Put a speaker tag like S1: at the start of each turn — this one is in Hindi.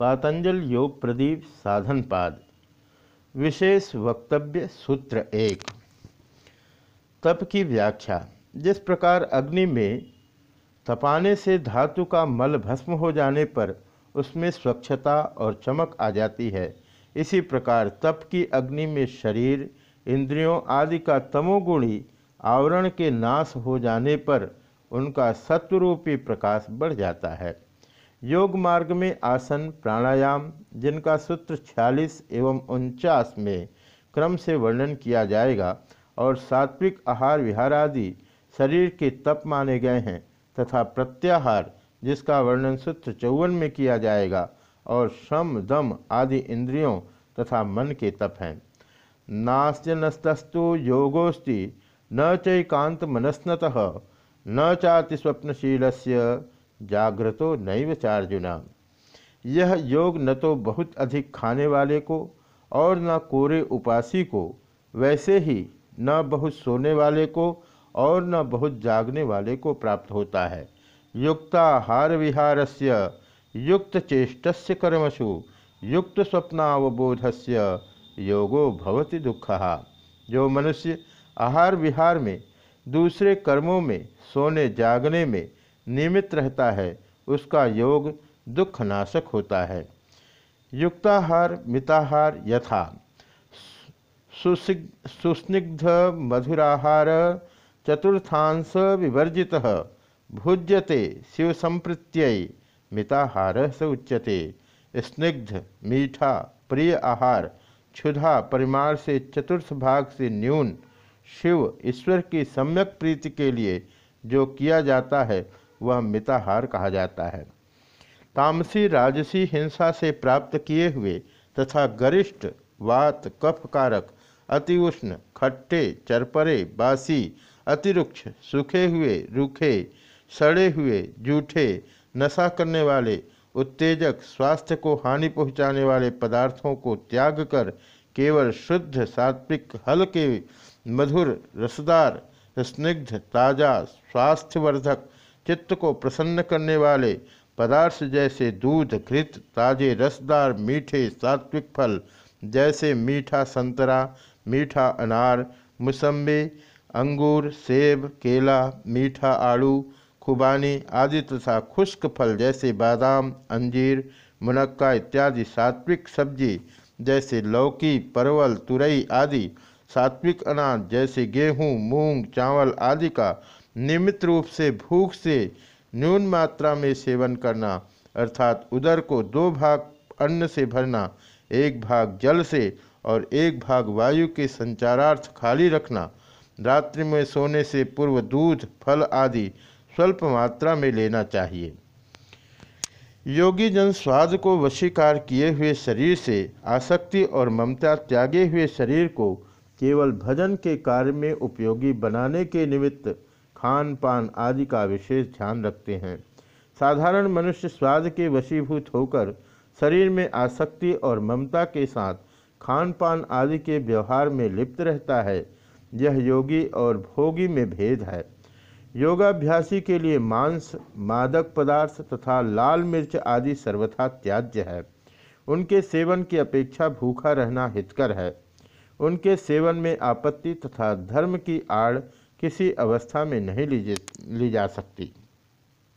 S1: पातंजल योग प्रदीप साधन पाद। विशेष वक्तव्य सूत्र एक। तप की व्याख्या। जिस प्रकार अग्नि में तपाने से धातु का मल भस्म हो जाने पर उसमें स्वच्छता और चमक आ जाती है, इसी प्रकार तप की अग्नि में शरीर, इंद्रियों आदि का तमोगुणी आवरण के नाश हो जाने पर उनका सत्वरूपी प्रकाश बढ़ जाता है। योग मार्ग में आसन, प्राणायाम, जिनका सूत्र 46 एवं उनचास में क्रम से वर्णन किया जाएगा और सात्विक आहार विहार आदि शरीर के तप माने गए हैं तथा प्रत्याहार, जिसका वर्णन सूत्र चौवन में किया जाएगा और श्रम, दम आदि इंद्रियों तथा मन के तप हैं। नास्त्यनस्तस्तु योगोस्ति, न चैकांत मनस्नत, न चाति स्वप्नशील जागृतो नैव चार्जुना। यह योग न तो बहुत अधिक खाने वाले को और न कोरे उपासी को, वैसे ही न बहुत सोने वाले को और न बहुत जागने वाले को प्राप्त होता है। युक्ताहार विहार से युक्त चेष्ट कर्मसु, युक्त स्वप्नावबोधस्य, योगो भवति दुख। जो मनुष्य आहार विहार में, दूसरे कर्मों में, सोने जागने में नियमित रहता है, उसका योग दुख नाशक होता है। युक्ताहार, मिताहार, यथा। सुस्निग्ध, मधुराहार, चतुर्थांश, विवर्जित। भुज्यते शिव संप्रत्यय मिताहार स उच्यते। स्निग्ध, मीठा, प्रिय आहार, क्षुधा परिमाण से चतुर्थ भाग से न्यून। शिव, ईश्वर की सम्यक प्रीति के लिए जो किया जाता है वह मिताहार कहा जाता है। तामसी राजसी हिंसा से प्राप्त किए हुए तथा गरिष्ठ, वात कफ कारक अति उष्ण, खट्टे, चरपरे, बासी, अतिरुक्ष, सूखे हुए, रूखे, सड़े हुए, जूठे, नशा करने वाले, उत्तेजक, स्वास्थ्य को हानि पहुँचाने वाले पदार्थों को त्याग कर केवल शुद्ध, सात्विक हल्के मधुर, रसदार, स्निग्ध, ताज़ा, स्वास्थ्यवर्धक चित्त को प्रसन्न करने वाले पदार्थ जैसे दूध, घृत, ताजे रसदार, मीठे सात्विक फल जैसे मीठा संतरा, मीठा अनार, मुसम्बे, अंगूर, सेब, केला, मीठा आड़ू, खुबानी आदि तथा खुश्क फल जैसे बादाम, अंजीर, मुनक्का इत्यादि सात्विक सब्ज़ी जैसे लौकी, परवल, तुरई आदि सात्विक अनाज जैसे गेहूँ, मूंग, चावल आदि का नियमित रूप से भूख से न्यून मात्रा में सेवन करना, अर्थात उदर को दो भाग अन्न से भरना, एक भाग जल से और एक भाग वायु के संचारार्थ खाली रखना, रात्रि में सोने से पूर्व दूध, फल आदि स्वल्प मात्रा में लेना चाहिए। योगी जन स्वाद को वशीकार किए हुए शरीर से आसक्ति और ममता त्यागे हुए शरीर को केवल भजन के कार्य में उपयोगी बनाने के निमित्त खान पान आदि का विशेष ध्यान रखते हैं। साधारण मनुष्य स्वाद के वशीभूत होकर शरीर में आसक्ति और ममता के साथ खान पान आदि के व्यवहार में लिप्त रहता है। यह योगी और भोगी में भेद है। योगाभ्यासी के लिए मांस, मादक पदार्थ तथा लाल मिर्च आदि सर्वथा त्याज्य है। उनके सेवन की अपेक्षा भूखा रहना हितकर है। उनके सेवन में आपत्ति तथा धर्म की आड़ किसी अवस्था में नहीं ली ली जा सकती।